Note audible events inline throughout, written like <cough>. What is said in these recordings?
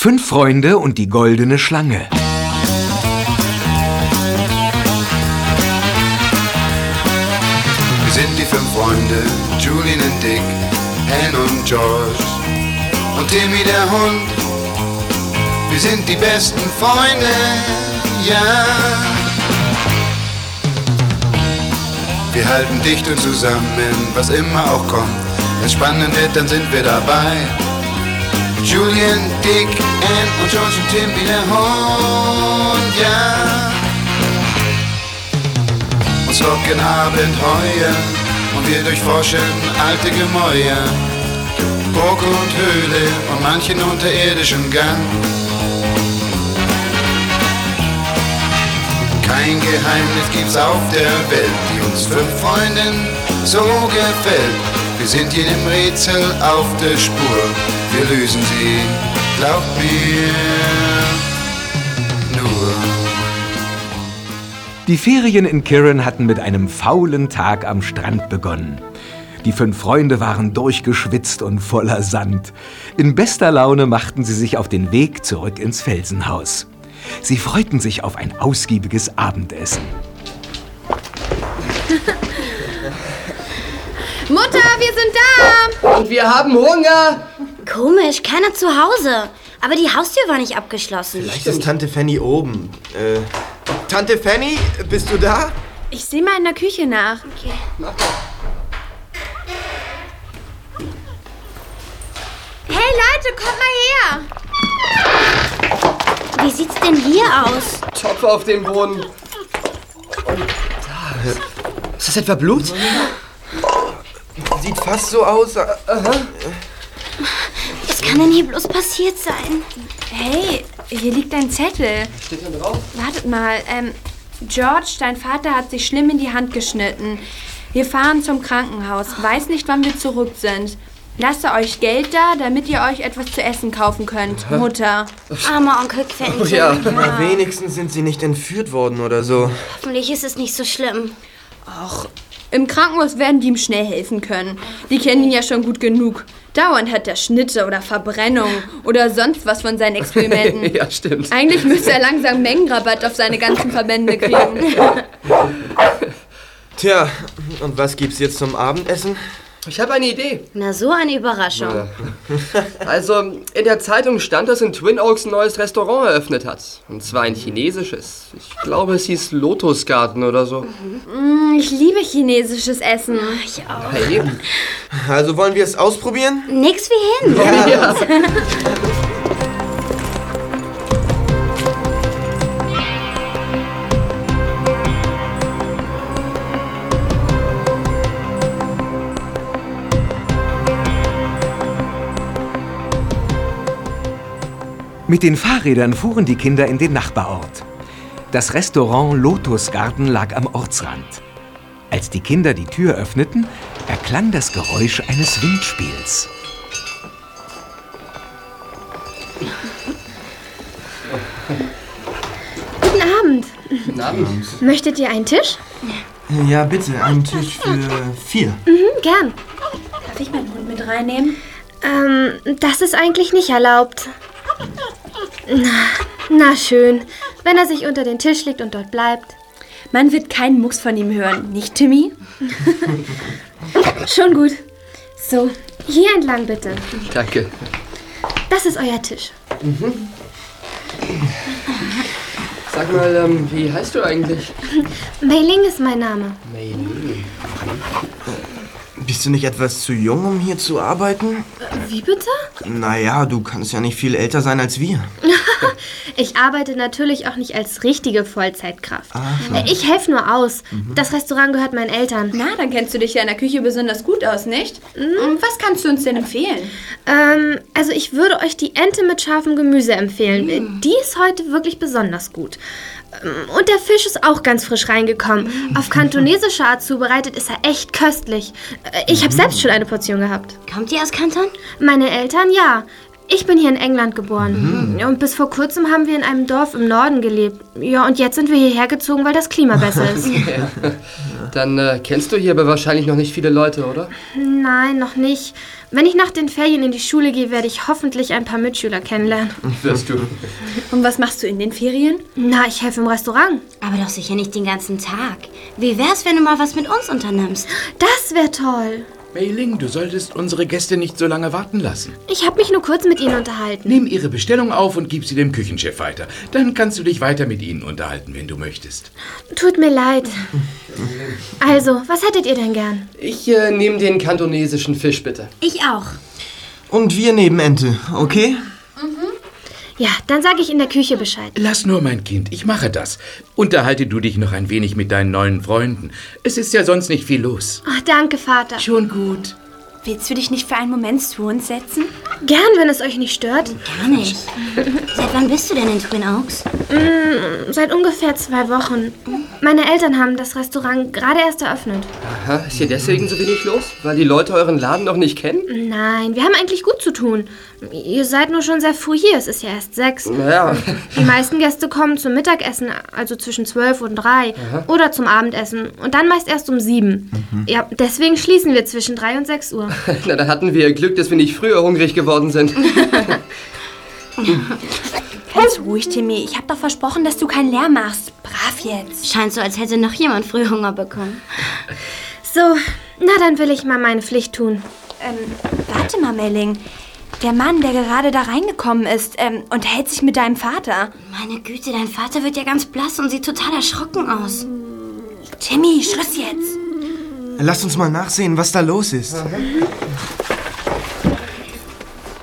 Fünf Freunde und die goldene Schlange. Wir sind die fünf Freunde, Julian und Dick, Anne und George und Timmy der Hund. Wir sind die besten Freunde, ja. Wir halten dicht und zusammen, was immer auch kommt. Wenn spannend wird, dann sind wir dabei. Julian, Dick, Anne und George und Timmy der Hund, ja. Uns locken Abenteuer und wir durchforschen alte Gemäuer. Burg und Höhle und manchen unterirdischen Gang. Kein Geheimnis gibt's auf der Welt, die uns fünf Freunden so gefällt. Wir sind jedem Rätsel auf der Spur, wir lösen sie, glaubt mir, nur. Die Ferien in Kirin hatten mit einem faulen Tag am Strand begonnen. Die fünf Freunde waren durchgeschwitzt und voller Sand. In bester Laune machten sie sich auf den Weg zurück ins Felsenhaus. Sie freuten sich auf ein ausgiebiges Abendessen. Mutter, wir sind da! Und wir haben Hunger. Komisch, keiner zu Hause. Aber die Haustür war nicht abgeschlossen. Vielleicht ist Tante Fanny oben. Äh, Tante Fanny, bist du da? Ich sehe mal in der Küche nach. Okay. Hey Leute, kommt mal her! Wie sieht's denn hier aus? Topf auf dem Boden. Ist das etwa Blut? Sieht fast so aus. äh, Was kann denn hier bloß passiert sein? Hey, hier liegt ein Zettel. Steht da drauf? Wartet mal, ähm, George, dein Vater hat sich schlimm in die Hand geschnitten. Wir fahren zum Krankenhaus. Weiß nicht, wann wir zurück sind. Lasst euch Geld da, damit ihr euch etwas zu essen kaufen könnt. Mutter. Armer Onkel Quentin. Oh ja. Na, wenigstens sind sie nicht entführt worden oder so. Hoffentlich ist es nicht so schlimm. Ach, im Krankenhaus werden die ihm schnell helfen können. Die kennen ihn ja schon gut genug. Dauernd hat er Schnitte oder Verbrennung oder sonst was von seinen Experimenten. <laughs> ja, stimmt. Eigentlich müsste er langsam Mengenrabatt auf seine ganzen Verbände kriegen. <laughs> Tja, und was gibt's jetzt zum Abendessen? Ich habe eine Idee. Na, so eine Überraschung. <laughs> Also, in der Zeitung stand, dass in Twin Oaks ein neues Restaurant eröffnet hat. Und zwar ein chinesisches. Ich glaube, es hieß Lotus Garden oder so. Mm, Ich liebe chinesisches Essen. Ich auch. Ja, eben. <laughs> Also wollen wir es ausprobieren? Nix wie hin. Ja. <laughs> Mit den Fahrrädern fuhren die Kinder in den Nachbarort. Das Restaurant Lotus Garden lag am Ortsrand. Als die Kinder die Tür öffneten, erklang das Geräusch eines Windspiels. Guten Abend. Guten Abend. Möchtet ihr einen Tisch? Ja, bitte, einen Tisch für vier. Mhm, gern. Darf ich meinen Hund mit reinnehmen? Ähm, das ist eigentlich nicht erlaubt. Na, na schön. Wenn er sich unter den Tisch legt und dort bleibt. Man wird keinen Mucks von ihm hören, nicht, Timmy? <laughs> Schon gut. So, hier entlang bitte. Danke. Das ist euer Tisch. Sag mal, ähm, wie heißt du eigentlich? Mei Ling ist mein Name. Mei Bist du nicht etwas zu jung, um hier zu arbeiten? Wie bitte? Naja, du kannst ja nicht viel älter sein als wir. <laughs> Ich arbeite natürlich auch nicht als richtige Vollzeitkraft. Äh, Ich helfe nur aus. Das Restaurant gehört meinen Eltern. Na, dann kennst du dich ja in der Küche besonders gut aus, nicht? Und was kannst du uns denn empfehlen? Ähm, also ich würde euch die Ente mit scharfem Gemüse empfehlen. Äh, Die ist heute wirklich besonders gut. Ähm, Und der Fisch ist auch ganz frisch reingekommen. Auf kantonesische Art zubereitet ist er echt köstlich. Äh, Ich habe selbst schon eine Portion gehabt. Kommt ihr aus Kanton? Meine Eltern, ja. Ich bin hier in England geboren. Und bis vor kurzem haben wir in einem Dorf im Norden gelebt. Ja, und jetzt sind wir hierher gezogen, weil das Klima besser <laughs> ist. Dann äh, kennst du hier aber wahrscheinlich noch nicht viele Leute, oder? Nein, noch nicht. Wenn ich nach den Ferien in die Schule gehe, werde ich hoffentlich ein paar Mitschüler kennenlernen. Wirst du. Und was machst du in den Ferien? Na, ich helfe im Restaurant. Aber doch sicher nicht den ganzen Tag. Wie wär's, wenn du mal was mit uns unternimmst? Das wäre toll. Mei Ling, du solltest unsere Gäste nicht so lange warten lassen. Ich habe mich nur kurz mit ihnen unterhalten. Nimm ihre Bestellung auf und gib sie dem Küchenchef weiter. Dann kannst du dich weiter mit ihnen unterhalten, wenn du möchtest. Tut mir leid. Also, was hättet ihr denn gern? Ich äh, nehme den kantonesischen Fisch, bitte. Ich auch. Und wir neben Ente, okay? Ja, dann sage ich in der Küche Bescheid. Lass nur, mein Kind, ich mache das. Unterhalte du dich noch ein wenig mit deinen neuen Freunden. Es ist ja sonst nicht viel los. Ach, danke, Vater. Schon gut. Willst du dich nicht für einen Moment zu uns setzen? Gern, wenn es euch nicht stört. Gar nicht. Seit wann bist du denn in Twin Oaks? Seit ungefähr zwei Wochen. Meine Eltern haben das Restaurant gerade erst eröffnet. Aha, ist hier deswegen so wenig los? Weil die Leute euren Laden noch nicht kennen? Nein, wir haben eigentlich gut zu tun. Ihr seid nur schon sehr früh hier. Es ist ja erst sechs. Naja, Die meisten Gäste kommen zum Mittagessen, also zwischen zwölf und drei. Oder zum Abendessen. Und dann meist erst um sieben. Ja, deswegen schließen wir zwischen drei und sechs Uhr. <laughs> na, da hatten wir Glück, dass wir nicht früher hungrig geworden sind. <laughs> Ganz ruhig, Timmy. Ich habe doch versprochen, dass du keinen Lärm machst. Brav jetzt. Scheint so, als hätte noch jemand früh Hunger bekommen. So, na dann will ich mal meine Pflicht tun. Ähm, warte mal, Melling. Der Mann, der gerade da reingekommen ist, ähm, unterhält sich mit deinem Vater. Meine Güte, dein Vater wird ja ganz blass und sieht total erschrocken aus. Timmy, Schluss jetzt. Lasst uns mal nachsehen, was da los ist.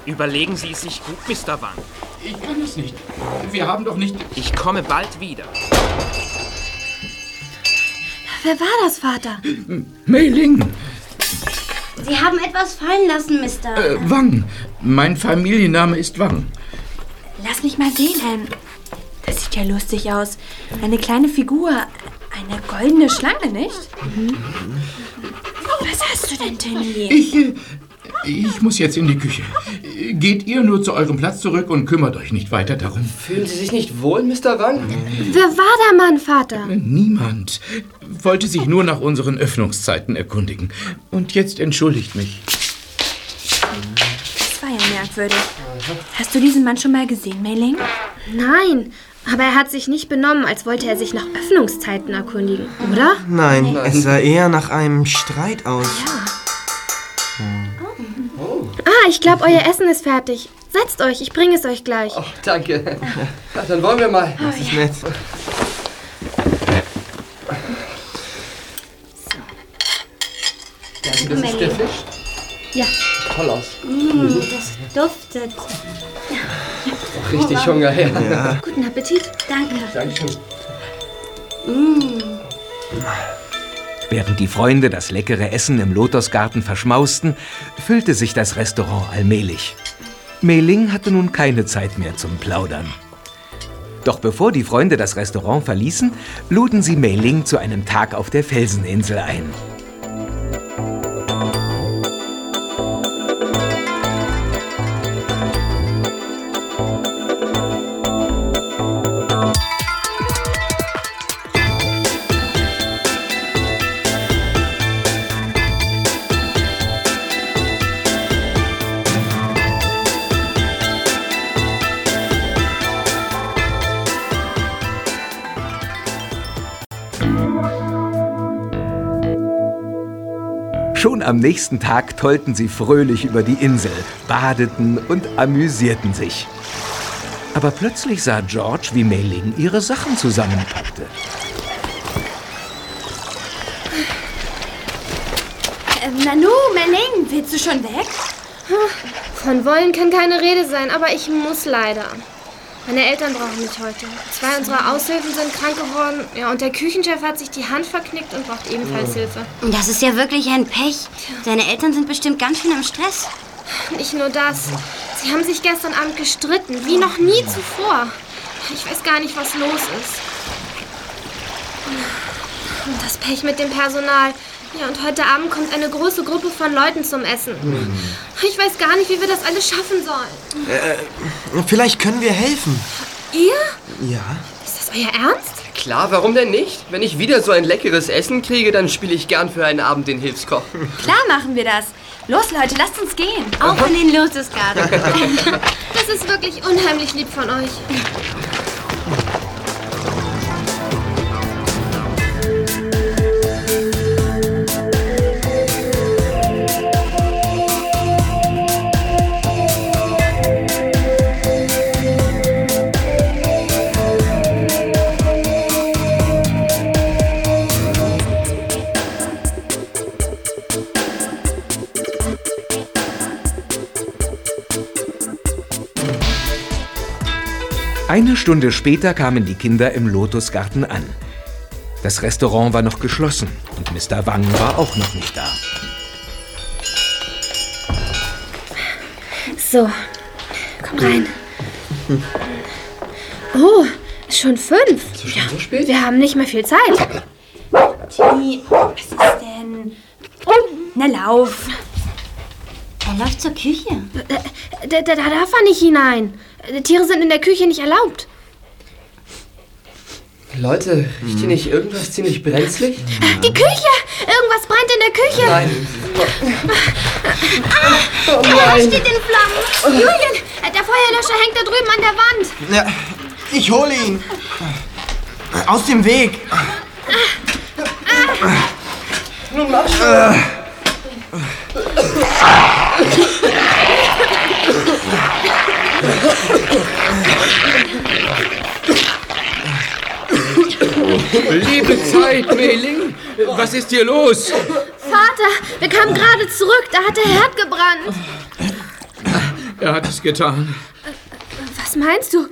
Überlegen Sie es sich gut, Mr. Wang. Ich kann es nicht. Wir haben doch nicht... Ich komme bald wieder. Wer war das, Vater? Mei Ling, Sie haben etwas fallen lassen, Mister. äh, Wang. Mein Familienname ist Wang. Lass mich mal sehen, ähm. Das sieht ja lustig aus. Eine kleine Figur. Eine goldene Schlange, nicht? Was hast du denn, Timmy? Ich, äh, ich muss jetzt in die Küche. Geht ihr nur zu eurem Platz zurück und kümmert euch nicht weiter darum. Fühlen Sie sich nicht wohl, Mr. Wang? Wer war der Mann, Vater? Niemand. Wollte sich nur nach unseren Öffnungszeiten erkundigen. Und jetzt entschuldigt mich. Das war ja merkwürdig. Hast du diesen Mann schon mal gesehen, Meiling? Nein, aber er hat sich nicht benommen, als wollte er sich nach Öffnungszeiten erkundigen, oder? Nein, es sah eher nach einem Streit aus. Ah, ich glaube, euer Essen ist fertig. Setzt euch, ich bringe es euch gleich. Oh, danke. Na, dann wollen wir mal. Das ist nett. Ja, das ist der Fisch. Ja. Toll aus. Das duftet. Richtig Hunger her. Guten Appetit. Danke. Dankeschön. Während die Freunde das leckere Essen im Lotosgarten verschmausten, füllte sich das Restaurant allmählich. Mei Ling hatte nun keine Zeit mehr zum Plaudern. Doch bevor die Freunde das Restaurant verließen, luden sie Mei Ling zu einem Tag auf der Felseninsel ein. Schon am nächsten Tag tollten sie fröhlich über die Insel, badeten und amüsierten sich. Aber plötzlich sah George, wie Mei Ling ihre Sachen zusammenpackte. Ähm, Nanu, Melling, willst du schon weg? Von wollen kann keine Rede sein, aber ich muss leider. Meine Eltern brauchen mich heute. Zwei unserer Aushilfen sind krank geworden. Ja, und der Küchenchef hat sich die Hand verknickt und braucht ebenfalls Hilfe. Das ist ja wirklich ein Pech. Deine Eltern sind bestimmt ganz schön im Stress. Nicht nur das. Sie haben sich gestern Abend gestritten, wie noch nie zuvor. Ich weiß gar nicht, was los ist. Und das Pech mit dem Personal. Ja, und heute Abend kommt eine große Gruppe von Leuten zum Essen. Ich weiß gar nicht, wie wir das alles schaffen sollen. Vielleicht können wir helfen. Ihr? Ja? Ist das euer Ernst? Klar, warum denn nicht? Wenn ich wieder so ein leckeres Essen kriege, dann spiele ich gern für einen Abend den Hilfskoch. Klar machen wir das. Los, Leute, lasst uns gehen. Auf in den Lotusgarten. Das ist wirklich unheimlich lieb von euch. Eine Stunde später kamen die Kinder im Lotusgarten an. Das Restaurant war noch geschlossen und Mr. Wang war auch noch nicht da. So, komm rein. Oh, ist schon fünf. Ist schon so spät? Wir haben nicht mehr viel Zeit. Timmy, was ist denn? Na, lauf. Er läuft zur Küche. Äh, Da, da, da darf er nicht hinein. Äh, Tiere sind in der Küche nicht erlaubt. Leute, riecht hier nicht irgendwas ziemlich brenzlig? Die Küche! Irgendwas brennt in der Küche! Nein. Oh er steht in Flammen! Julian, äh, der Feuerlöscher hängt da drüben an der Wand. Ja, ich hole ihn. Aus dem Weg. Nun mach schon. Zeit, Meiling, was ist hier los? Vater, wir kamen gerade zurück. Da hat der Herd gebrannt. Er hat es getan. Was meinst du?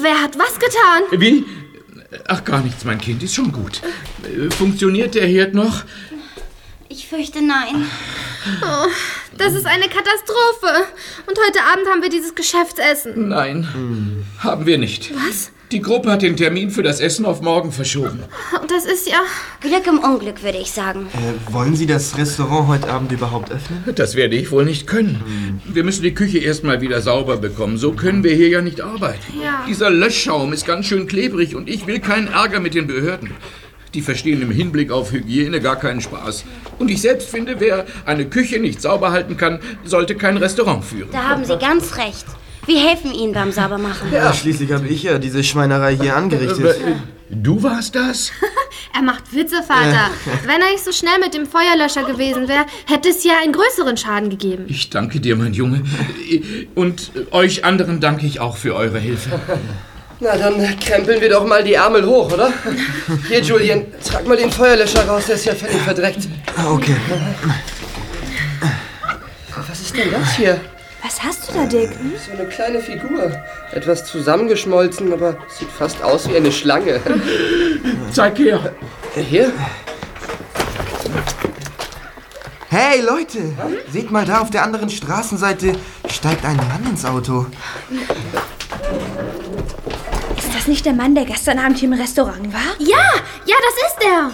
Wer hat was getan? Wie? Ach, gar nichts, mein Kind, ist schon gut. Funktioniert der Herd noch? Ich fürchte nein. Oh, das ist eine Katastrophe. Und heute Abend haben wir dieses Geschäftsessen. Nein, haben wir nicht. Was? Die Gruppe hat den Termin für das Essen auf morgen verschoben. Und das ist ja... Glück im Unglück, würde ich sagen. Äh, wollen Sie das Restaurant heute Abend überhaupt öffnen? Das werde ich wohl nicht können. Wir müssen die Küche erstmal wieder sauber bekommen. So können wir hier ja nicht arbeiten. Ja. Dieser Löschschaum ist ganz schön klebrig und ich will keinen Ärger mit den Behörden. Die verstehen im Hinblick auf Hygiene gar keinen Spaß. Und ich selbst finde, wer eine Küche nicht sauber halten kann, sollte kein Restaurant führen. Da haben Sie ganz recht. Wir helfen Ihnen beim Saubermachen. Ja, schließlich habe ich ja diese Schweinerei hier angerichtet. Äh, Du warst das? <laughs> Er macht Witze, Vater. Wenn er nicht so schnell mit dem Feuerlöscher gewesen wäre, hätte es ja einen größeren Schaden gegeben. Ich danke dir, mein Junge. Und euch anderen danke ich auch für eure Hilfe. <laughs> Na, dann krempeln wir doch mal die Ärmel hoch, oder? Hier, Julian, trag mal den Feuerlöscher raus, der ist ja völlig verdreckt. Okay. Was ist denn das hier? Was hast du da, Dick? So eine kleine Figur. Etwas zusammengeschmolzen, aber sieht fast aus wie eine Schlange. <laughs> Zeig her. Hier? Hey Leute, seht mal da auf der anderen Straßenseite steigt ein Mann ins Auto. Ist das nicht der Mann, der gestern Abend hier im Restaurant war? Ja, ja, das ist er.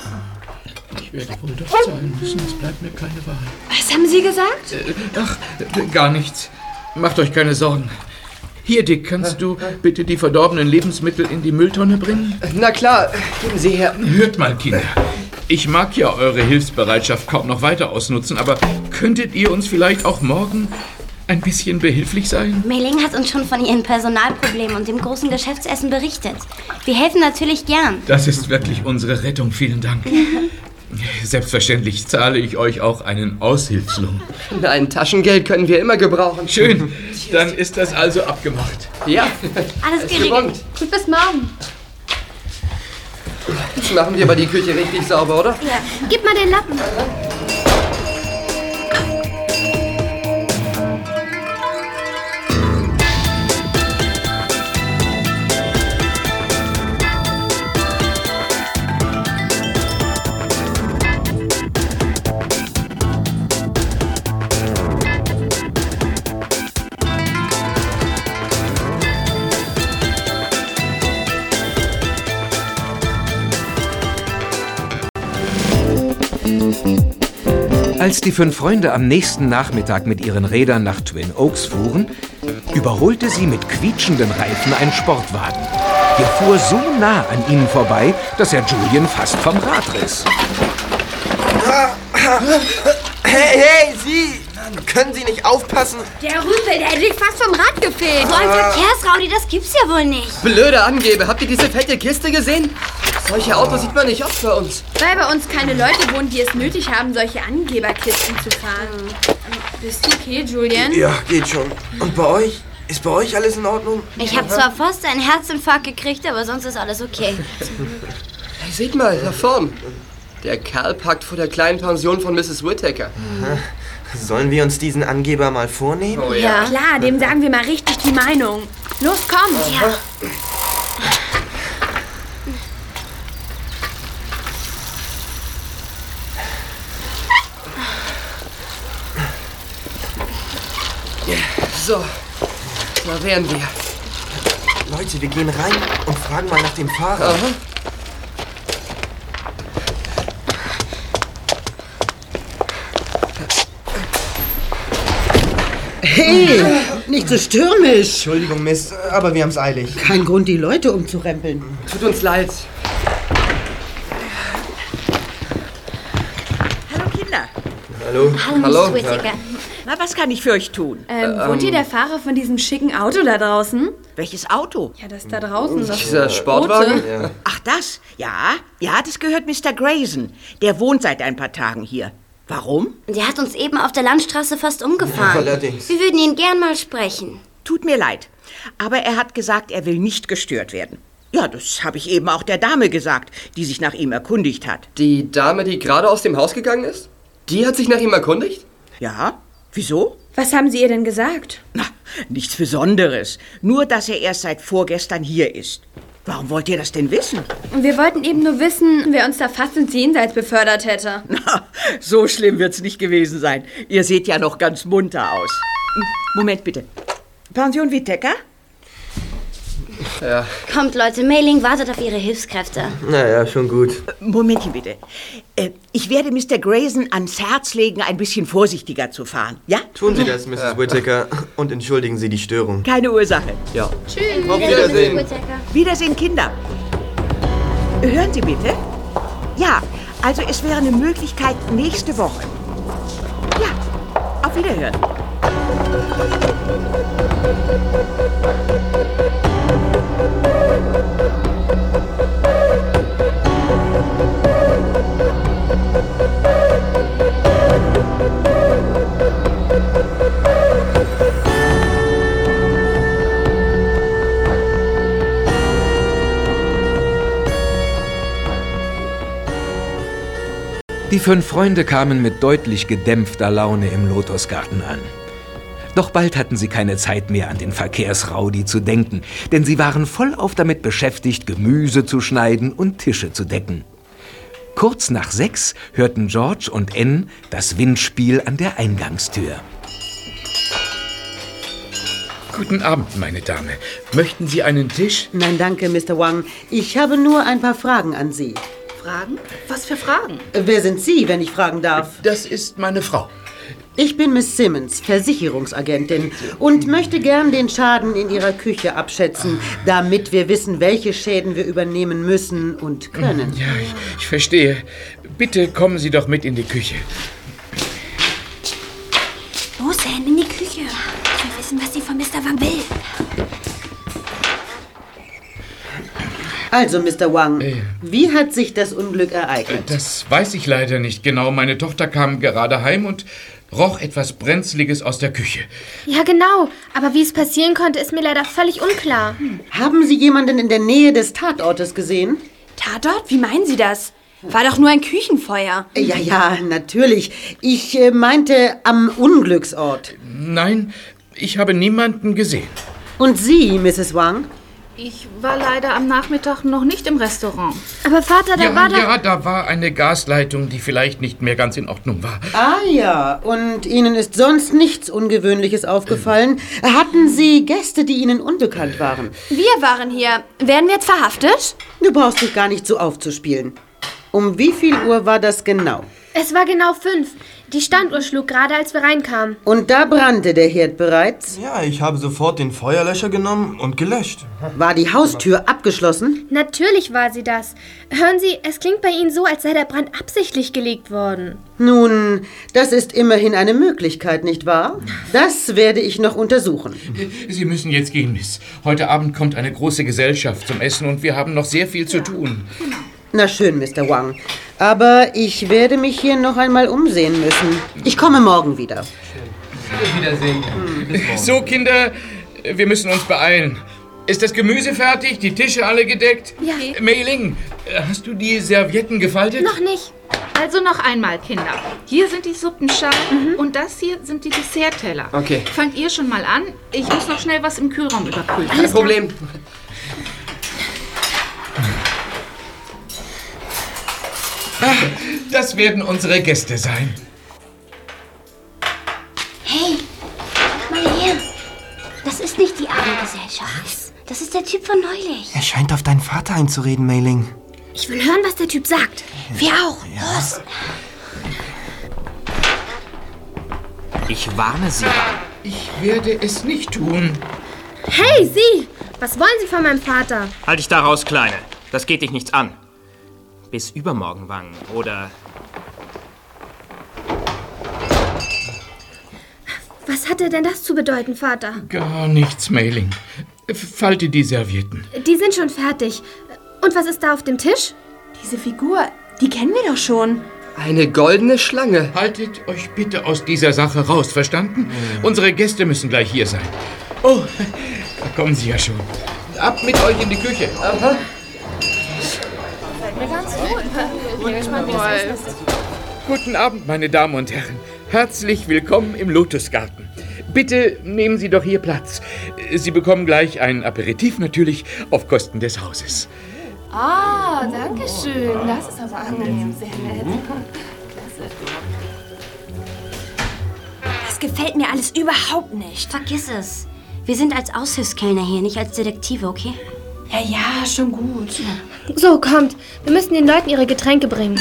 Ich werde wohl doch sein müssen, es bleibt mir keine Wahl. Was haben Sie gesagt? Äh, Ach, gar nichts. Macht euch keine Sorgen. Hier, Dick, kannst du bitte die verdorbenen Lebensmittel in die Mülltonne bringen? Na klar, geben Sie her. Hört mal, Kinder. Ich mag ja eure Hilfsbereitschaft kaum noch weiter ausnutzen, aber könntet ihr uns vielleicht auch morgen ein bisschen behilflich sein? Meiling hat uns schon von ihren Personalproblemen und dem großen Geschäftsessen berichtet. Wir helfen natürlich gern. Das ist wirklich unsere Rettung. Vielen Dank. <laughs> Selbstverständlich zahle ich euch auch einen Aushilfslohn. Ein Taschengeld können wir immer gebrauchen. Schön, dann ist das also abgemacht. Ja, Alles geregelt. Gut, bis morgen. Jetzt machen wir aber die Küche richtig sauber, oder? Ja, gib mal den Lappen. Als die fünf Freunde am nächsten Nachmittag mit ihren Rädern nach Twin Oaks fuhren, überholte sie mit quietschenden Reifen ein Sportwagen. Der fuhr so nah an ihnen vorbei, dass er Julian fast vom Rad riss. Hey, hey, Sie! Können Sie nicht aufpassen? Der Rüpel, der hätte dich fast vom Rad gefegt. So ein Verkehrsraudi, das gibt's ja wohl nicht. Blöde Angeber, habt ihr diese fette Kiste gesehen? Solche Autos sieht man nicht oft bei uns. Weil bei uns keine Leute wohnen, die es nötig haben, solche Angeberkisten zu fahren. Bist du okay, Julian? Ja, geht schon. Und bei euch? Ist bei euch alles in Ordnung? Ich habe zwar fast einen Herzinfarkt gekriegt, aber sonst ist alles okay. Hey, seht mal, da vorn. Der Kerl packt vor der kleinen Pension von Mrs. Whittaker. Sollen wir uns diesen Angeber mal vornehmen? Oh ja. Klar, dem sagen wir mal richtig die Meinung. Los, komm. Ja. So, da wären wir. Leute, wir gehen rein und fragen mal nach dem Fahrer. Aha. Hey, nicht so stürmisch. Entschuldigung, Miss, aber wir haben's eilig. Kein Grund, die Leute umzurempeln. Tut uns leid. Hallo Kinder. Hallo? Hallo, Hallo. Na, was kann ich für euch tun? Ähm, wohnt hier der Fahrer von diesem schicken Auto da draußen? Welches Auto? Ja, das da draußen. Das Dieser Sportwagen? rote. Ach, das? Ja, ja, das gehört Mr. Grayson. Der wohnt seit ein paar Tagen hier. Warum? Der hat uns eben auf der Landstraße fast umgefahren. allerdings. Wir würden ihn gern mal sprechen. Tut mir leid. Aber er hat gesagt, er will nicht gestört werden. Ja, das habe ich eben auch der Dame gesagt, die sich nach ihm erkundigt hat. Die Dame, die gerade aus dem Haus gegangen ist? Die hat sich nach ihm erkundigt? Ja? Wieso? Was haben Sie ihr denn gesagt? Na, nichts Besonderes. Nur, dass er erst seit vorgestern hier ist. Warum wollt ihr das denn wissen? Wir wollten eben nur wissen, wer uns da fast ins Jenseits befördert hätte. Na, so schlimm wird's nicht gewesen sein. Ihr seht ja noch ganz munter aus. Moment bitte. Pension Wittecker? Ja. Kommt, Leute, Mailing wartet auf ihre Hilfskräfte. Naja, schon gut. Momentchen bitte. Äh, ich werde Mr. Grayson ans Herz legen, ein bisschen vorsichtiger zu fahren. Ja? Tun Sie das, Mrs. Whittaker, und entschuldigen Sie die Störung. Keine Ursache. Ja. Tschüss. Auf Wiedersehen. Mrs. Whittaker. Wiedersehen, Kinder. Hören Sie bitte. Ja, also es wäre eine Möglichkeit nächste Woche. Ja, auf Wiederhören. Fünf Freunde kamen mit deutlich gedämpfter Laune im Lotusgarten an. Doch bald hatten sie keine Zeit mehr an den Verkehrsraudi zu denken, denn sie waren vollauf damit beschäftigt, Gemüse zu schneiden und Tische zu decken. Kurz nach sechs hörten George und Ann das Windspiel an der Eingangstür. Guten Abend, meine Dame. Möchten Sie einen Tisch? Nein, danke, Mr. Wang. Ich habe nur ein paar Fragen an Sie. Fragen? Was für Fragen? Wer sind Sie, wenn ich fragen darf? Das ist meine Frau. Ich bin Miss Simmons, Versicherungsagentin, und möchte gern den Schaden in Ihrer Küche abschätzen, damit wir wissen, welche Schäden wir übernehmen müssen und können. Ja, ich, ich verstehe. Bitte kommen Sie doch mit in die Küche. Also, Mr. Wang, wie hat sich das Unglück ereignet? Das weiß ich leider nicht genau. Meine Tochter kam gerade heim und roch etwas Brenzliges aus der Küche. Ja, genau. Aber wie es passieren konnte, ist mir leider völlig unklar. Haben Sie jemanden in der Nähe des Tatortes gesehen? Tatort? Wie meinen Sie das? War doch nur ein Küchenfeuer. Ja, ja, natürlich. Ich äh, meinte am Unglücksort. Nein, ich habe niemanden gesehen. Und Sie, Mrs. Wang? Ich war leider am Nachmittag noch nicht im Restaurant. Aber Vater, da Ja, war doch... ja, da war eine Gasleitung, die vielleicht nicht mehr ganz in Ordnung war. Ah ja, und Ihnen ist sonst nichts Ungewöhnliches aufgefallen? Hatten Sie Gäste, die Ihnen unbekannt waren? Wir waren hier. Werden wir jetzt verhaftet? Du brauchst dich gar nicht so aufzuspielen. Um wie viel Uhr war das genau? Es war genau fünf. Die Standuhr schlug gerade, als wir reinkamen. Und da brannte der Herd bereits? Ja, ich habe sofort den Feuerlöscher genommen und gelöscht. War die Haustür abgeschlossen? Natürlich war sie das. Hören Sie, es klingt bei Ihnen so, als sei der Brand absichtlich gelegt worden. Nun, das ist immerhin eine Möglichkeit, nicht wahr? Das werde ich noch untersuchen. Sie müssen jetzt gehen, Miss. Heute Abend kommt eine große Gesellschaft zum Essen und wir haben noch sehr viel zu tun. Na schön, Mr. Wang. Aber ich werde mich hier noch einmal umsehen müssen. Ich komme morgen wieder. Wiedersehen. So, Kinder, wir müssen uns beeilen. Ist das Gemüse fertig? Die Tische alle gedeckt? Ja. Meiling, hast du die Servietten gefaltet? Noch nicht. Also noch einmal, Kinder. Hier sind die Suppenschalen und das hier sind die Dessertteller. Okay. Fangt ihr schon mal an? Ich muss noch schnell was im Kühlraum überprüfen. Kein Problem. Das werden unsere Gäste sein. Hey, mal her. Das ist nicht die Abendgesellschaft. Das ist der Typ von neulich. Er scheint auf deinen Vater einzureden, Mailing. Ich will hören, was der Typ sagt. Wir auch. Los. Ich warne Sie. Ich werde es nicht tun. Hey, Sie! Was wollen Sie von meinem Vater? Halt dich da raus, Kleine. Das geht dich nichts an. Bis übermorgen, Wang. Oder Was hatte denn das zu bedeuten, Vater? Gar nichts, Mailing. Falte die Servietten. Die sind schon fertig. Und was ist da auf dem Tisch? Diese Figur, die kennen wir doch schon. Eine goldene Schlange. Haltet euch bitte aus dieser Sache raus, verstanden? Unsere Gäste müssen gleich hier sein. Oh, da kommen sie ja schon. Ab mit euch in die Küche. Aha. Mir ganz gut. Bin gespannt, wie das ist. Guten Abend, meine Damen und Herren. Herzlich willkommen im Lotusgarten. Bitte nehmen Sie doch hier Platz. Sie bekommen gleich ein Aperitif natürlich auf Kosten des Hauses. Ah, danke schön. Das ist aber angenehm. Sehr nett. Klasse. Das gefällt mir alles überhaupt nicht. Vergiss es. Wir sind als Aushilfskellner hier, nicht als Detektive, okay? Ja, ja, schon gut. So, kommt. Wir müssen den Leuten ihre Getränke bringen.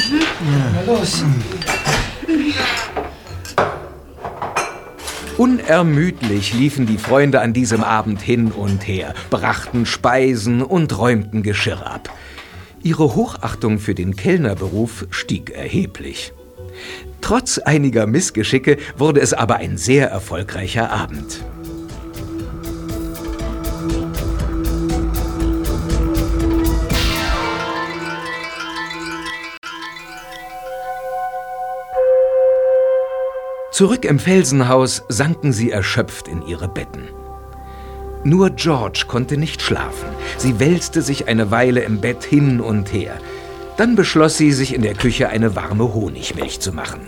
Na los. Unermüdlich liefen die Freunde an diesem Abend hin und her, brachten Speisen und räumten Geschirr ab. Ihre Hochachtung für den Kellnerberuf stieg erheblich. Trotz einiger Missgeschicke wurde es aber ein sehr erfolgreicher Abend. Zurück im Felsenhaus sanken sie erschöpft in ihre Betten. Nur George konnte nicht schlafen. Sie wälzte sich eine Weile im Bett hin und her. Dann beschloss sie, sich in der Küche eine warme Honigmilch zu machen.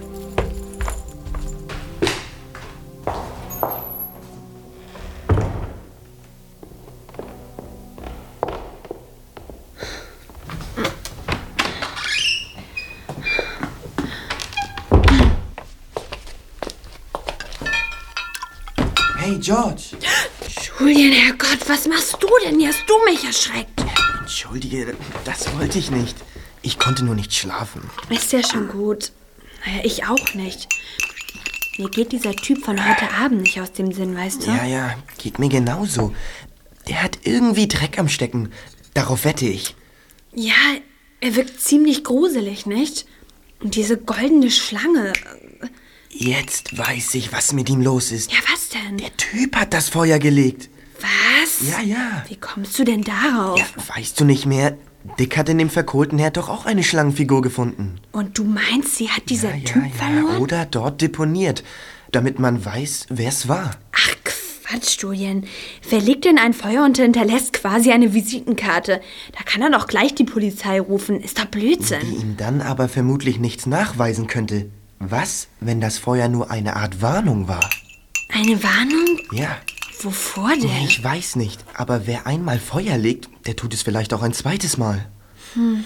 George. Julian, Herrgott, was machst du denn? Hier hast du mich erschreckt. Entschuldige, das wollte ich nicht. Ich konnte nur nicht schlafen. Ist ja schon gut. Naja, ich auch nicht. Mir geht dieser Typ von heute Abend nicht aus dem Sinn, weißt du? Ja, ja, geht mir genauso. Der hat irgendwie Dreck am Stecken. Darauf wette ich. Ja, er wirkt ziemlich gruselig, nicht? Und diese goldene Schlange. Jetzt weiß ich, was mit ihm los ist. Ja, was denn? Der Typ hat das Feuer gelegt. Was? Ja, ja. Wie kommst du denn darauf? Ja, weißt du nicht mehr? Dick hat in dem verkohlten Herd doch auch eine Schlangenfigur gefunden. Und du meinst, sie hat dieser Typ Ja, verloren? oder dort deponiert, damit man weiß, wer es war. Ach Quatsch, Julian. Wer legt denn ein Feuer und hinterlässt quasi eine Visitenkarte? Da kann er doch gleich die Polizei rufen. Ist doch Blödsinn. Die ihm dann aber vermutlich nichts nachweisen könnte. Was, wenn das Feuer nur eine Art Warnung war? Eine Warnung? Ja. Wovor denn? Ich weiß nicht, aber wer einmal Feuer legt, der tut es vielleicht auch ein zweites Mal. Hm.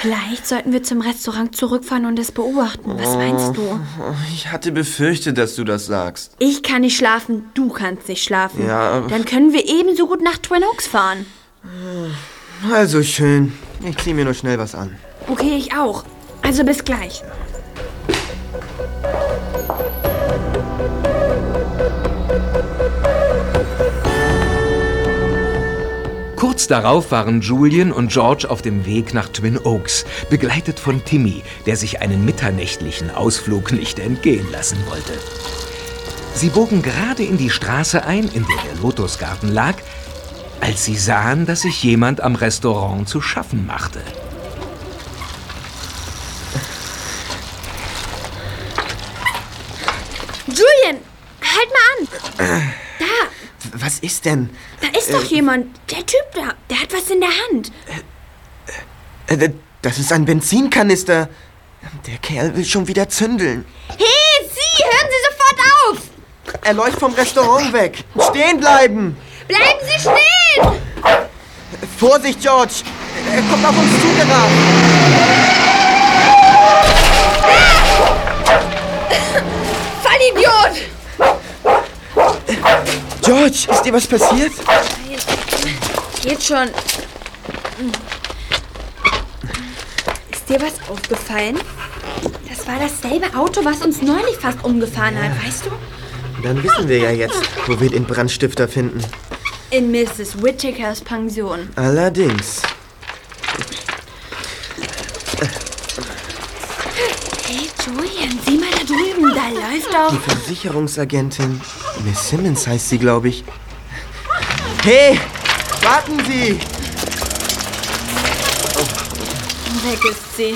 Vielleicht sollten wir zum Restaurant zurückfahren und es beobachten. Was meinst du? Oh, Ich hatte befürchtet, dass du das sagst. Ich kann nicht schlafen, du kannst nicht schlafen. Ja, Dann können wir ebenso gut nach Twin Oaks fahren. Also schön. Ich zieh mir nur schnell was an. Okay, ich auch. Also bis gleich. Kurz darauf waren Julian und George auf dem Weg nach Twin Oaks, begleitet von Timmy, der sich einen mitternächtlichen Ausflug nicht entgehen lassen wollte. Sie bogen gerade in die Straße ein, in der der Lotusgarten lag, als sie sahen, dass sich jemand am Restaurant zu schaffen machte. Was ist denn? da ist doch Äh, jemand. Der Typ da, der hat was in der Hand. Äh, Das ist ein Benzinkanister. Der Kerl will schon wieder zündeln. Hey, Sie, hören Sie sofort auf. Er läuft vom Restaurant weg. Stehen bleiben! Bleiben Sie stehen. Vorsicht, George! Er kommt auf uns zugerannt. Vollidiot. George, ist dir was passiert? Geht schon. Ist dir was aufgefallen? Das war dasselbe Auto, was uns neulich fast umgefahren hat, weißt du? Dann wissen wir ja jetzt, wo wir den Brandstifter finden. In Mrs. Whittakers Pension. Allerdings. Hey, Julian, sieh mal da drüben. Da läuft doch... Die Versicherungsagentin. Miss Simmons heißt sie, glaube ich. Hey! Warten Sie! Weg ist sie.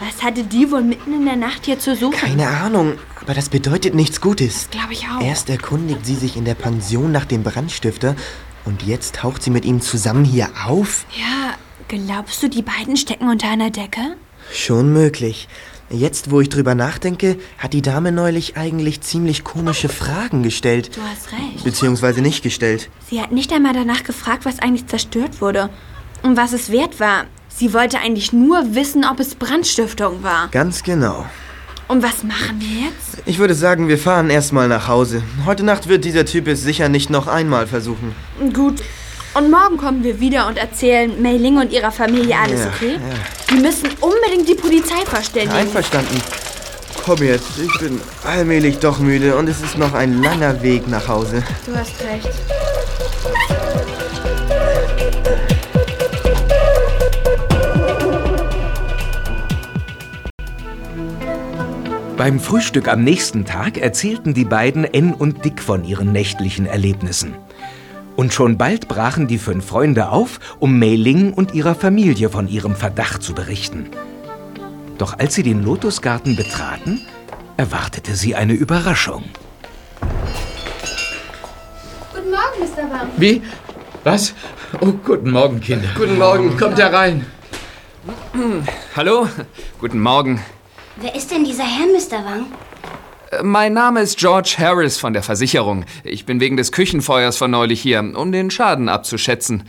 Was hatte die wohl mitten in der Nacht hier zu suchen? Keine Ahnung, aber das bedeutet nichts Gutes. Glaube ich auch. Erst erkundigt sie sich in der Pension nach dem Brandstifter und jetzt taucht sie mit ihm zusammen hier auf? Ja, glaubst du, die beiden stecken unter einer Decke? Schon möglich. Jetzt, wo ich drüber nachdenke, hat die Dame neulich eigentlich ziemlich komische Fragen gestellt. Du hast recht. Beziehungsweise nicht gestellt. Sie hat nicht einmal danach gefragt, was eigentlich zerstört wurde. Und was es wert war. Sie wollte eigentlich nur wissen, ob es Brandstiftung war. Ganz genau. Und was machen wir jetzt? Ich würde sagen, wir fahren erstmal nach Hause. Heute Nacht wird dieser Typ es sicher nicht noch einmal versuchen. Gut. Und morgen kommen wir wieder und erzählen Mei Ling und ihrer Familie alles, Ja, okay? ja. Wir müssen unbedingt die Polizei verständigen. Einverstanden. Komm jetzt, ich bin allmählich doch müde und es ist noch ein langer Weg nach Hause. Du hast recht. Beim Frühstück am nächsten Tag erzählten die beiden N und Dick von ihren nächtlichen Erlebnissen. Und schon bald brachen die fünf Freunde auf, um Mei Ling und ihrer Familie von ihrem Verdacht zu berichten. Doch als sie den Lotusgarten betraten, erwartete sie eine Überraschung. Guten Morgen, Mr. Wang. Wie? Was? Oh, guten Morgen, Kinder. Guten Morgen, kommt herein. Hallo, guten Morgen. Wer ist denn dieser Herr, Mr. Wang? Mein Name ist George Harris von der Versicherung. Ich bin wegen des Küchenfeuers von neulich hier, um den Schaden abzuschätzen.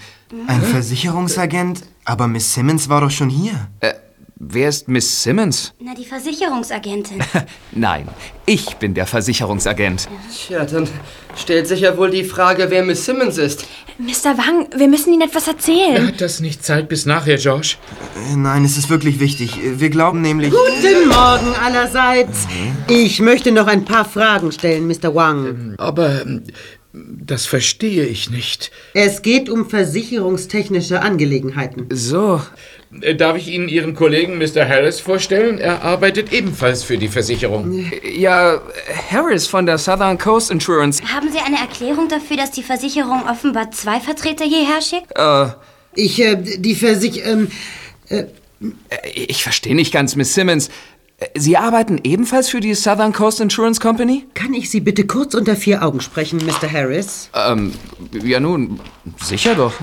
Ein Versicherungsagent? Aber Miss Simmons war doch schon hier. Äh, wer ist Miss Simmons? Na, die Versicherungsagentin. <laughs> Nein, ich bin der Versicherungsagent. Tja, dann stellt sich ja wohl die Frage, wer Miss Simmons ist. Mr. Wang, wir müssen Ihnen etwas erzählen. Hat das nicht Zeit bis nachher, George? Äh, Nein, es ist wirklich wichtig. Äh, Wir glauben nämlich... Guten Morgen allerseits. Ich möchte noch ein paar Fragen stellen, Mr. Wang. Aber ähm, das verstehe ich nicht. Es geht um versicherungstechnische Angelegenheiten. So. Äh, Darf ich Ihnen Ihren Kollegen Mr. Harris vorstellen? Er arbeitet ebenfalls für die Versicherung. Ja, Harris von der Southern Coast Insurance. Haben Sie eine Erklärung dafür, dass die Versicherung offenbar zwei Vertreter hierher schickt? Äh, Ich, äh, die Versich... Ähm, äh, ich verstehe nicht ganz, Miss Simmons. Äh, Sie arbeiten ebenfalls für die Southern Coast Insurance Company? kann ich Sie bitte kurz unter vier Augen sprechen, Mr. Harris? Ähm, ja nun, sicher doch.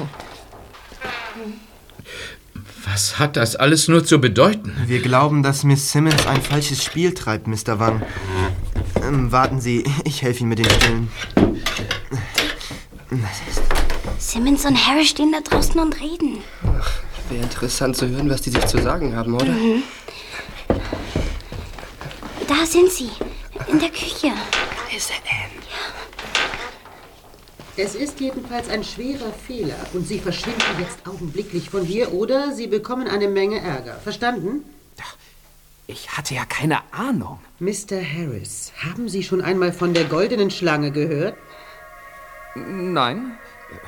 Was hat das alles nur zu bedeuten? Wir glauben, dass Miss Simmons ein falsches Spiel treibt, Mr. Wang. Ähm, warten Sie, ich helfe Ihnen mit den Stillen. Simmons und Harry stehen da draußen und reden. Wäre interessant zu hören, was die sich zu sagen haben, oder? Mhm. Da sind sie. In der Küche. Es ist jedenfalls ein schwerer Fehler und Sie verschwinden jetzt augenblicklich von hier oder Sie bekommen eine Menge Ärger. Verstanden? Ich hatte ja keine Ahnung. Mr. Harris, haben Sie schon einmal von der goldenen Schlange gehört? Nein,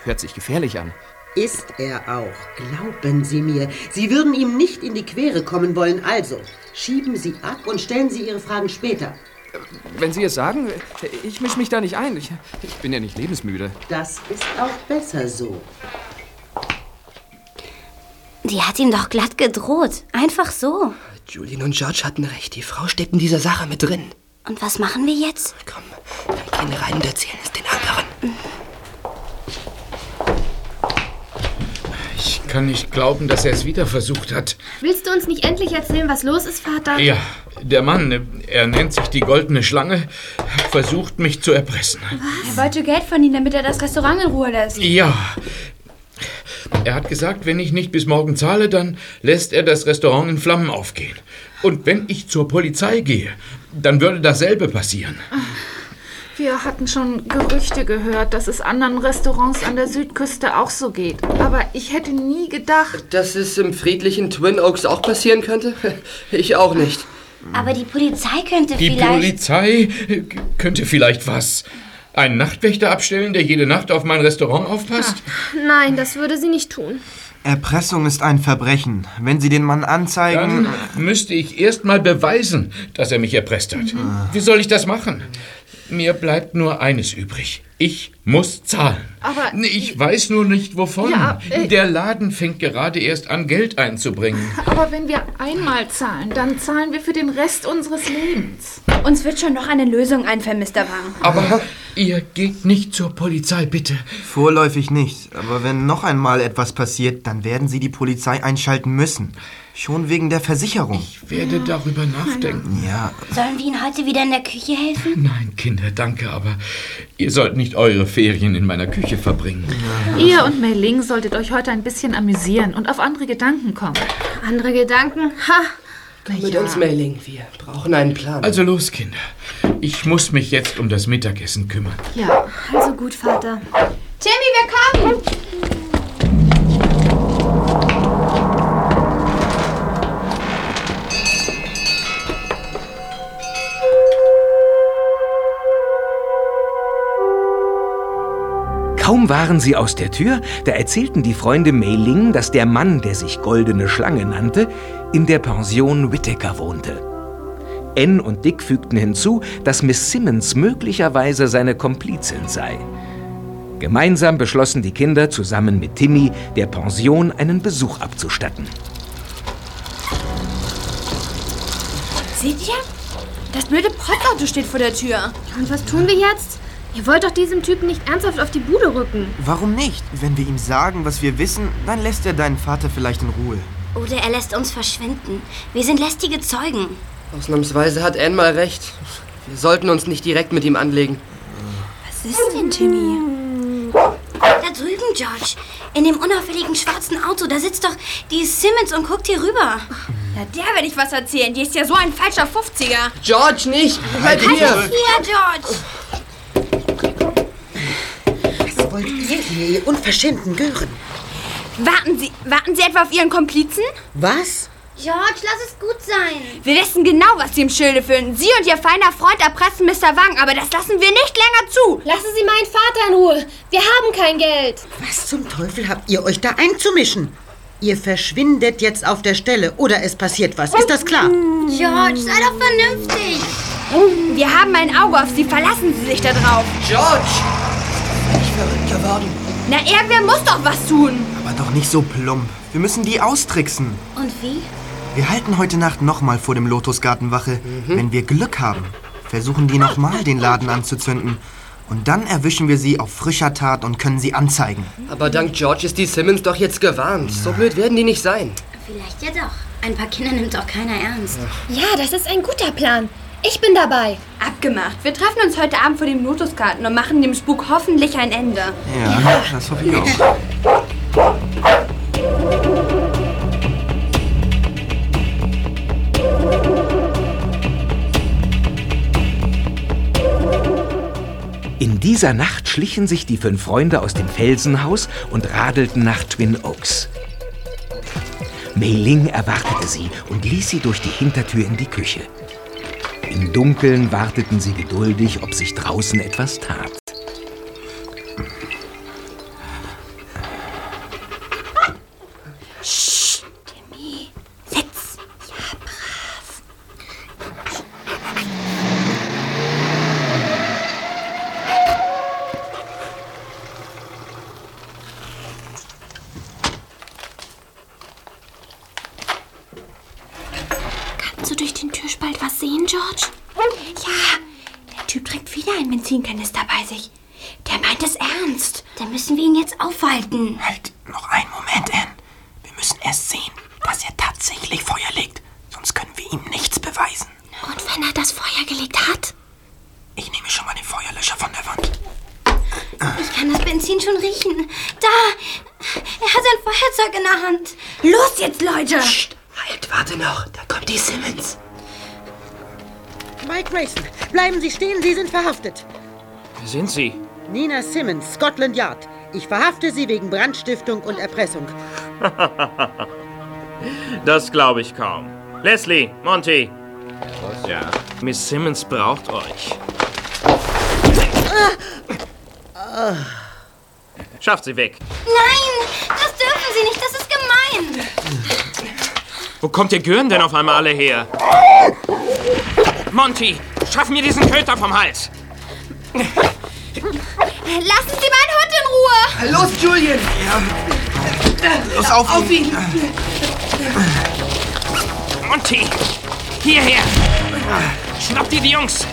hört sich gefährlich an. Ist er auch. Glauben Sie mir. Sie würden ihm nicht in die Quere kommen wollen. Also, schieben Sie ab und stellen Sie Ihre Fragen später. Wenn Sie es sagen, ich mische mich da nicht ein. Ich, ich bin ja nicht lebensmüde. Das ist auch besser so. Die hat ihm doch glatt gedroht. Einfach so. Julian und George hatten recht. Die Frau steckt in dieser Sache mit drin. Und was machen wir jetzt? Komm, wir gehen rein und erzählen es den anderen. Ich kann nicht glauben, dass er es wieder versucht hat. Willst du uns nicht endlich erzählen, was los ist, Vater? Ja, der Mann, er nennt sich die Goldene Schlange, hat versucht, mich zu erpressen. Er wollte Geld von ihm, damit er das Restaurant in Ruhe lässt. Ja. Er hat gesagt, wenn ich nicht bis morgen zahle, dann lässt er das Restaurant in Flammen aufgehen. Und wenn ich zur Polizei gehe, dann würde dasselbe passieren. Wir hatten schon Gerüchte gehört, dass es anderen Restaurants an der Südküste auch so geht. Aber ich hätte nie gedacht. Dass es im friedlichen Twin Oaks auch passieren könnte? <laughs> Ich auch nicht. Aber die Polizei könnte Die vielleicht... Polizei äh, könnte vielleicht was. Einen Nachtwächter abstellen, der jede Nacht auf mein Restaurant aufpasst? Nein, das würde sie nicht tun. Erpressung ist ein Verbrechen. Wenn Sie den Mann anzeigen. Dann müsste ich erst mal beweisen, dass er mich erpresst hat. Wie soll ich das machen? Mir bleibt nur eines übrig. Ich muss zahlen. Aber- ich weiß nur nicht wovon. Ja, äh- Der Laden fängt gerade erst an, Geld einzubringen. Aber wenn wir einmal zahlen, dann zahlen wir für den Rest unseres Lebens. Uns wird schon noch eine Lösung einfallen, Mr. Wang. Aber ihr geht nicht zur Polizei, bitte. Vorläufig nicht. Aber wenn noch einmal etwas passiert, dann werden Sie die Polizei einschalten müssen. Schon wegen der Versicherung. Ich werde darüber nachdenken. Ja, Sollen wir Ihnen heute wieder in der Küche helfen? Nein, Kinder, danke, aber ihr sollt nicht eure Ferien in meiner Küche verbringen. Ihr und Mei Ling solltet euch heute ein bisschen amüsieren und auf andere Gedanken kommen. Andere Gedanken? Ha! Mit uns, Mailing. Wir brauchen einen Plan. Also los, Kinder. Ich muss mich jetzt um das Mittagessen kümmern. Ja, also gut, Vater. Timmy, wir kommen! Kaum waren sie aus der Tür, da erzählten die Freunde Mei Ling, dass der Mann, der sich Goldene Schlange nannte, in der Pension Whittaker wohnte. Ann und Dick fügten hinzu, dass Miss Simmons möglicherweise seine Komplizin sei. Gemeinsam beschlossen die Kinder, zusammen mit Timmy der Pension einen Besuch abzustatten. Seht ihr? Das blöde Postauto steht vor der Tür. Und was tun wir jetzt? Ihr wollt doch diesem Typen nicht ernsthaft auf die Bude rücken. warum nicht? Wenn wir ihm sagen, was wir wissen, dann lässt er deinen Vater vielleicht in Ruhe. Oder er lässt uns verschwinden. Wir sind lästige Zeugen. Ausnahmsweise hat Anne mal recht. Wir sollten uns nicht direkt mit ihm anlegen. Was ist denn, Timmy? Da drüben, George. In dem unauffälligen schwarzen Auto, da sitzt doch die Simmons und guckt hier rüber. Na, der werde ich was erzählen. Die ist ja so ein falscher 50er. George, nicht! Bleib Halt hier! hier, George! Wollt ihr hier, ihr unverschämten Gören? Warten Sie, warten Sie etwa auf Ihren Komplizen? Was? George, lass es gut sein. Wir wissen genau, was Sie im Schilde führen. Sie und Ihr feiner Freund erpressen Mr. Wang, aber das lassen wir nicht länger zu. Lassen Sie meinen Vater in Ruhe. Wir haben kein Geld. Was zum Teufel habt ihr euch da einzumischen? Ihr verschwindet jetzt auf der Stelle oder es passiert was. Ist das klar? George, sei doch vernünftig. Wir haben ein Auge auf Sie. Verlassen Sie sich da drauf. George! Ich verrückt geworden. Na, irgendwer muss doch was tun. Aber doch nicht so plump. Wir müssen die austricksen. Und wie? Wir halten heute Nacht nochmal vor dem Lotusgarten Wache. Wenn wir Glück haben, versuchen die nochmal den Laden anzuzünden. Und dann erwischen wir sie auf frischer Tat und können sie anzeigen. Aber dank George ist die Simmons doch jetzt gewarnt. So blöd werden die nicht sein. Vielleicht ja doch. Ein paar Kinder nimmt auch keiner ernst. Ja, das ist ein guter Plan. Ich bin dabei. Abgemacht. Wir treffen uns heute Abend vor dem Lotusgarten und machen dem Spuk hoffentlich ein Ende. Ja, das hoffe ich auch. In dieser Nacht schlichen sich die fünf Freunde aus dem Felsenhaus und radelten nach Twin Oaks. Mei Ling erwartete sie und ließ sie durch die Hintertür in die Küche. Im Dunkeln warteten sie geduldig, ob sich draußen etwas tat. Verhaftet. Wer sind Sie? Nina Simmons, Scotland Yard. Ich verhafte Sie wegen Brandstiftung und Erpressung. <laughs> das glaube ich kaum. Leslie, Monty. Was ja? Miss Simmons braucht euch. Schafft sie weg. Nein, das dürfen Sie nicht. Das ist gemein. Wo kommt ihr Gürn denn auf einmal alle her? Monty, schaff mir diesen Köter vom Hals. Lassen Sie meinen Hund in Ruhe. Los, Julian. Los, auf, Auf ihn. Monty, hierher. Schnappt ihr die Jungs.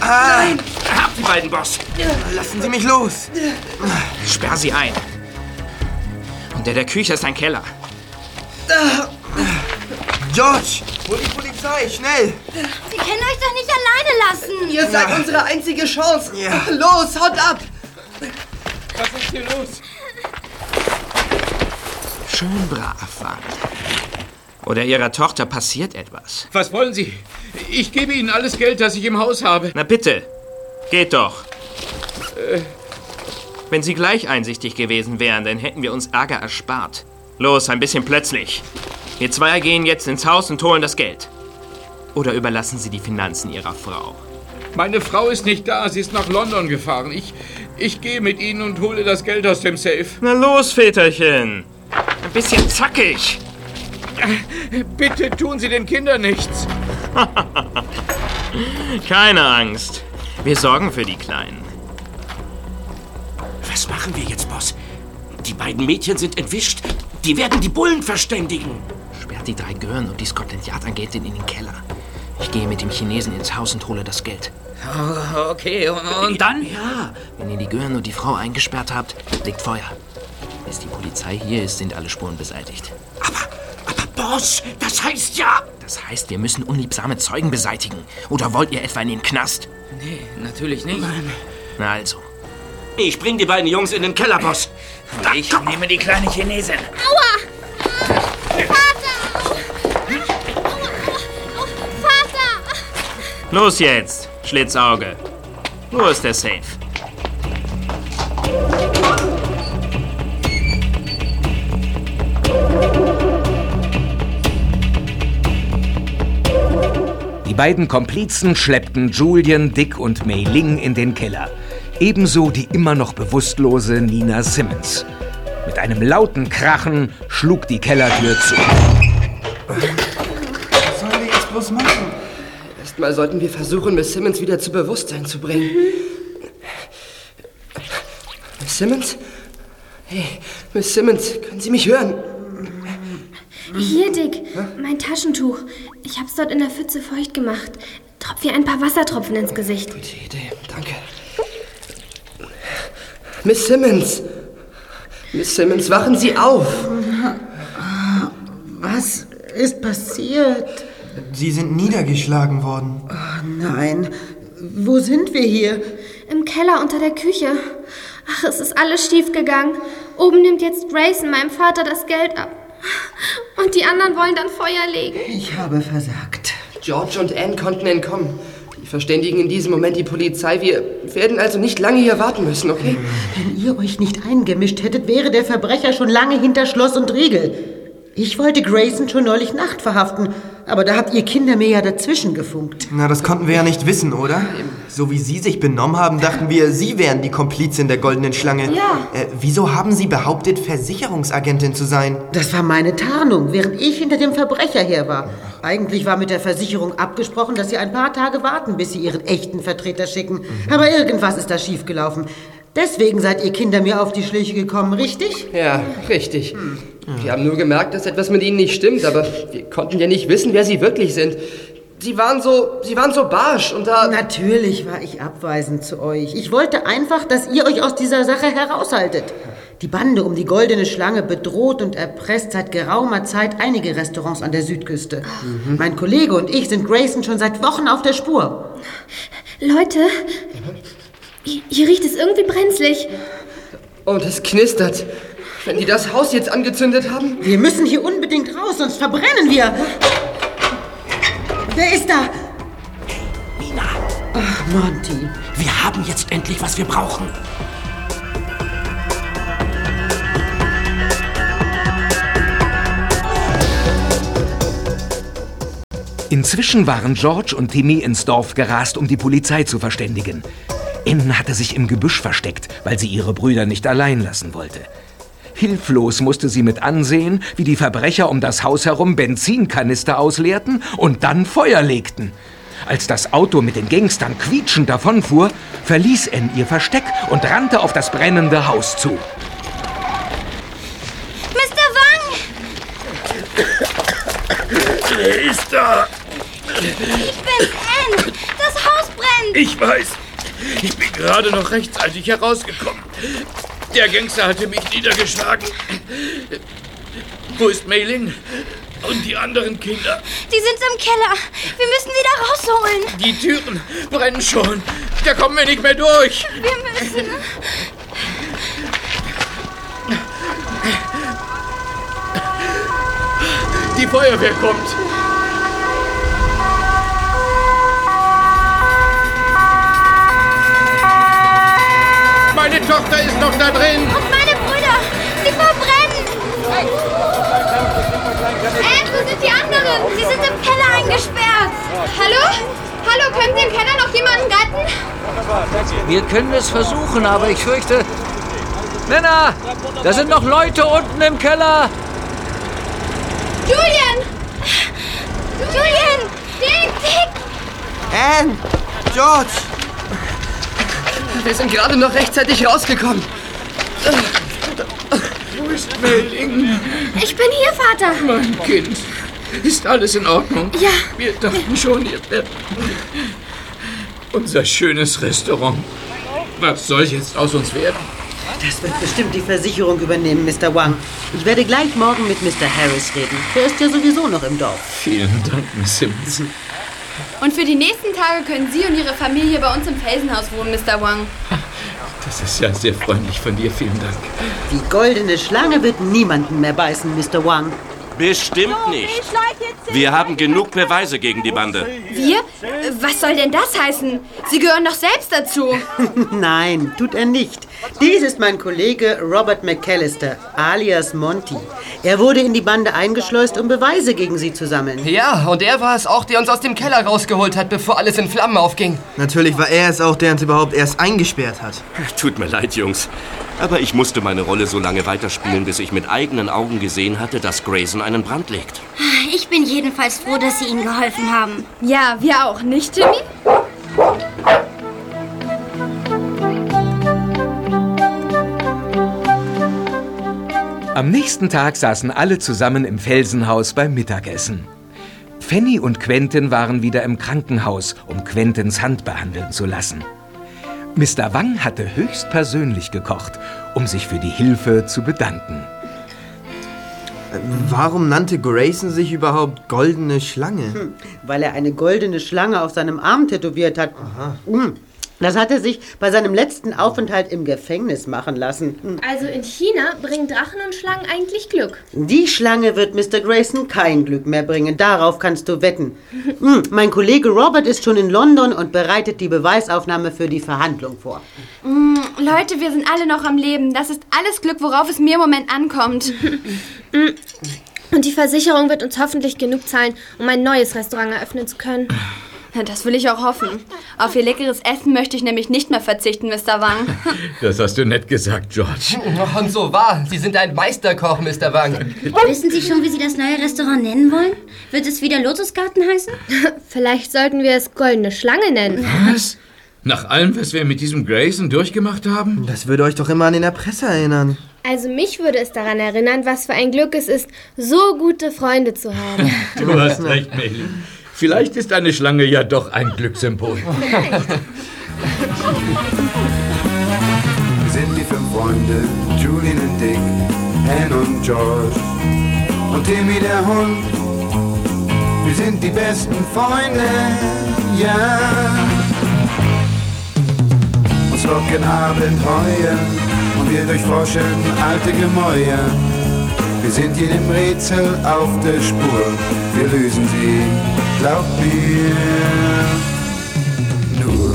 Nein! Habt die beiden, Boss. Lassen Sie mich los! Sperr sie ein. Und der der Küche ist ein Keller. George, hol die Polizei, schnell! Sie können euch doch nicht alleine lassen. Ihr seid unsere einzige Chance. Ja. Los, haut ab. Was ist hier los? Schön brav waren. Oder ihrer Tochter passiert etwas. Was wollen Sie? Ich gebe Ihnen alles Geld, das ich im Haus habe. Na bitte, geht doch. Wenn Sie gleich einsichtig gewesen wären, dann hätten wir uns Ärger erspart. Los, ein bisschen plötzlich. Wir zwei gehen jetzt ins Haus und holen das Geld. Oder überlassen Sie die Finanzen Ihrer Frau. Meine Frau ist nicht da, sie ist nach London gefahren. Ich, ich gehe mit Ihnen und hole das Geld aus dem Safe. Na los, Väterchen. Ein bisschen zackig. Bitte tun Sie den Kindern nichts. <laughs> Keine Angst. Wir sorgen für die Kleinen. Was machen wir jetzt, Boss? Die beiden Mädchen sind entwischt. Die werden die Bullen verständigen. Die drei Gören und die Scotland Yard Agentin in den Keller. Ich gehe mit dem Chinesen ins Haus und hole das Geld. Oh, okay, und, und dann? Ja. Wenn ihr die Gören und die Frau eingesperrt habt, legt Feuer. Bis die Polizei hier ist, sind alle Spuren beseitigt. Boss, das heißt ja... Das heißt, wir müssen unliebsame Zeugen beseitigen. Oder wollt ihr etwa in den Knast? Nee, natürlich nicht. Na also. Ich bring die beiden Jungs in den Keller, Boss. Ich nehme die kleine Chinesin. Aua! Los jetzt, Schlitzauge. Wo ist der Safe? Die beiden Komplizen schleppten Julian, Dick und Mei Ling in den Keller. Ebenso die immer noch bewusstlose Nina Simmons. Mit einem lauten Krachen schlug die Kellertür zu. Was sollen wir jetzt bloß machen? Erstmal sollten wir versuchen, Miss Simmons wieder zu Bewusstsein zu bringen. Miss Simmons? Hey, Miss Simmons, können Sie mich hören? Hier, Dick, mein Taschentuch. Ich hab's dort in der Pfütze feucht gemacht. Tropf ihr ein paar Wassertropfen ins Gesicht. Gute Idee, danke. Miss Simmons! Miss Simmons, wachen Sie auf! Was ist passiert? Sie sind niedergeschlagen worden. Oh nein. Wo sind wir hier? Im Keller unter der Küche. Ach, es ist alles schief gegangen. Oben nimmt jetzt Grayson meinem Vater das Geld ab. Und die anderen wollen dann Feuer legen. Ich habe versagt. George und Anne konnten entkommen. Die verständigen in diesem Moment die Polizei. Wir werden also nicht lange hier warten müssen, okay? Wenn ihr euch nicht eingemischt hättet, wäre der Verbrecher schon lange hinter Schloss und Riegel. Ich wollte Grayson schon neulich Nacht verhaften, aber da habt ihr Kinder mir ja dazwischen gefunkt. Na, das konnten wir ja nicht wissen, oder? So wie Sie sich benommen haben, dachten wir, Sie wären die Komplizin der goldenen Schlange. Ja. Äh, wieso haben Sie behauptet, Versicherungsagentin zu sein? Das war meine Tarnung, während ich hinter dem Verbrecher her war. Eigentlich war mit der Versicherung abgesprochen, dass sie ein paar Tage warten, bis sie ihren echten Vertreter schicken. Aber irgendwas ist da schiefgelaufen. Deswegen seid ihr Kinder mir auf die Schliche gekommen, richtig? Ja, richtig. Wir haben nur gemerkt, dass etwas mit ihnen nicht stimmt, aber wir konnten ja nicht wissen, wer sie wirklich sind. Sie waren so, sie waren so barsch und da... Natürlich war ich abweisend zu euch. Ich wollte einfach, dass ihr euch aus dieser Sache heraushaltet. Die Bande um die goldene Schlange bedroht und erpresst seit geraumer Zeit einige Restaurants an der Südküste. Mein Kollege und ich sind Grayson schon seit Wochen auf der Spur. Leute, hier, hier riecht es irgendwie brenzlig. Und es knistert. Wenn die das Haus jetzt angezündet haben... Wir müssen hier unbedingt raus, sonst verbrennen wir. Wer ist da? Nina, Ach, Monty. wir haben jetzt endlich, was wir brauchen. Inzwischen waren George und Timmy ins Dorf gerast, um die Polizei zu verständigen. Anne hatte sich im Gebüsch versteckt, weil sie ihre Brüder nicht allein lassen wollte. Hilflos musste sie mit ansehen, wie die Verbrecher um das Haus herum Benzinkanister ausleerten und dann Feuer legten. Als das Auto mit den Gangstern quietschend davonfuhr, verließ Anne ihr Versteck und rannte auf das brennende Haus zu. Mr. Wang! Wer ist da? Ich bin's, Anne! Das Haus brennt! Ich weiß. Ich bin gerade noch rechtzeitig herausgekommen. Der Gangster hatte mich niedergeschlagen. Wo ist Mailing? Und die anderen Kinder? Die sind im Keller. Wir müssen sie da rausholen. Die Türen brennen schon. Da kommen wir nicht mehr durch. Wir müssen. Die Feuerwehr kommt. Meine Tochter ist noch da drin. Und meine Brüder! Sie verbrennen! Anne, wo sind die anderen? Sie sind im Keller eingesperrt. Hallo? Hallo, können Sie im Keller noch jemanden retten? Wir können es versuchen, aber ich fürchte... Männer, da sind noch Leute unten im Keller. Julian! Julian! Dick! Dick! Anne! George! Wir sind gerade noch rechtzeitig rausgekommen. Wo ist Mailing? Ich bin hier, Vater. Mein Kind. Ist alles in Ordnung? Ja. Wir dachten schon, ihr werdet... Unser schönes Restaurant. Was soll jetzt aus uns werden? Das wird bestimmt die Versicherung übernehmen, Mr. Wang. Ich werde gleich morgen mit Mr. Harris reden. Der ist ja sowieso noch im Dorf. Vielen Dank, Miss Simmons. Und für die nächsten Tage können Sie und Ihre Familie bei uns im Felsenhaus wohnen, Mr. Wang. Das ist ja sehr freundlich von dir. Vielen Dank. Die goldene Schlange wird niemanden mehr beißen, Mr. Wang. Bestimmt nicht. Wir haben genug Beweise gegen die Bande. Wir? Was soll denn das heißen? Sie gehören doch selbst dazu. <laughs> Nein, tut er nicht. Dies ist mein Kollege Robert McAllister, alias Monty. Er wurde in die Bande eingeschleust, um Beweise gegen sie zu sammeln. Ja, und er war es auch, der uns aus dem Keller rausgeholt hat, bevor alles in Flammen aufging. Natürlich war er es auch, der uns überhaupt erst eingesperrt hat. Tut mir leid, Jungs. Aber ich musste meine Rolle so lange weiterspielen, bis ich mit eigenen Augen gesehen hatte, dass Grayson einen Brand legt. Ich bin jedenfalls froh, dass Sie Ihnen geholfen haben. Ja, wir auch, nicht, Timmy? Am nächsten Tag saßen alle zusammen im Felsenhaus beim Mittagessen. Fanny und Quentin waren wieder im Krankenhaus, um Quentins Hand behandeln zu lassen. Mr. Wang hatte höchstpersönlich gekocht, um sich für die Hilfe zu bedanken. Warum nannte Grayson sich überhaupt Goldene Schlange? Hm, weil er eine goldene Schlange auf seinem Arm tätowiert hat. Hm, Das hat er sich bei seinem letzten Aufenthalt im Gefängnis machen lassen. Hm. Also in China bringen Drachen und Schlangen eigentlich Glück. Die Schlange wird Mr. Grayson kein Glück mehr bringen. Darauf kannst du wetten. Hm, Mein Kollege Robert ist schon in London und bereitet die Beweisaufnahme für die Verhandlung vor. Mm, Leute, wir sind alle noch am Leben. Das ist alles Glück, worauf es mir im Moment ankommt. <laughs> Und die Versicherung wird uns hoffentlich genug zahlen, um ein neues Restaurant eröffnen zu können. Das will ich auch hoffen. Auf ihr leckeres Essen möchte ich nämlich nicht mehr verzichten, Mr. Wang. <laughs> Das hast du nett gesagt, George. Und so wahr. Sie sind ein Meisterkoch, Mr. Wang. <laughs> Wissen Sie schon, wie Sie das neue Restaurant nennen wollen? Wird es wieder Lotusgarten heißen? <laughs> Vielleicht sollten wir es Goldene Schlange nennen. Was? Nach allem, was wir mit diesem Grayson durchgemacht haben? Das würde euch doch immer an den Erpresser erinnern. Also mich würde es daran erinnern, was für ein Glück es ist, so gute Freunde zu haben. Du hast recht, Melly. Vielleicht ist eine Schlange ja doch ein Glückssymbol. Wir sind die fünf Freunde, Julian und Dick, Anne und George und Timmy der Hund. Wir sind die besten Freunde, ja. Uns locken Abenteuer und wir durchforschen alte Gemäuer. Wir sind jedem Rätsel auf der Spur, wir lösen sie, glaub mir, nur.